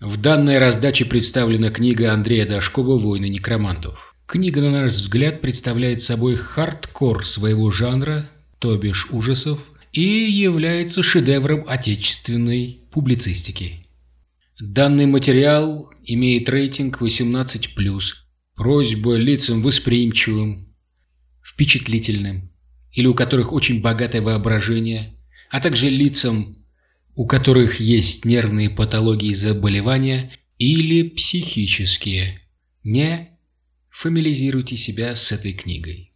В данной раздаче представлена книга Андрея Дашкова «Войны некромантов». Книга, на наш взгляд, представляет собой хардкор своего жанра, то бишь ужасов, и является шедевром отечественной публицистики. Данный материал имеет рейтинг 18+, просьба лицам восприимчивым, впечатлительным или у которых очень богатое воображение – а также лицам, у которых есть нервные патологии и заболевания или психические. Не фамилизируйте себя с этой книгой.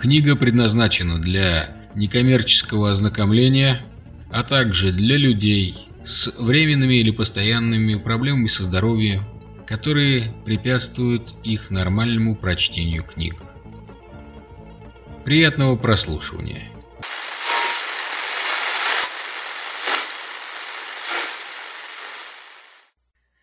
Книга предназначена для некоммерческого ознакомления, а также для людей с временными или постоянными проблемами со здоровьем, которые препятствуют их нормальному прочтению книг. Приятного прослушивания!